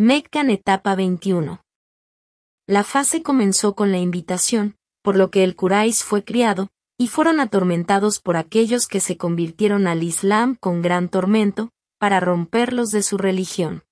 Meccan etapa 21. La fase comenzó con la invitación, por lo que el Quraysh fue criado, y fueron atormentados por aquellos que se convirtieron al Islam con gran tormento, para romperlos de su religión.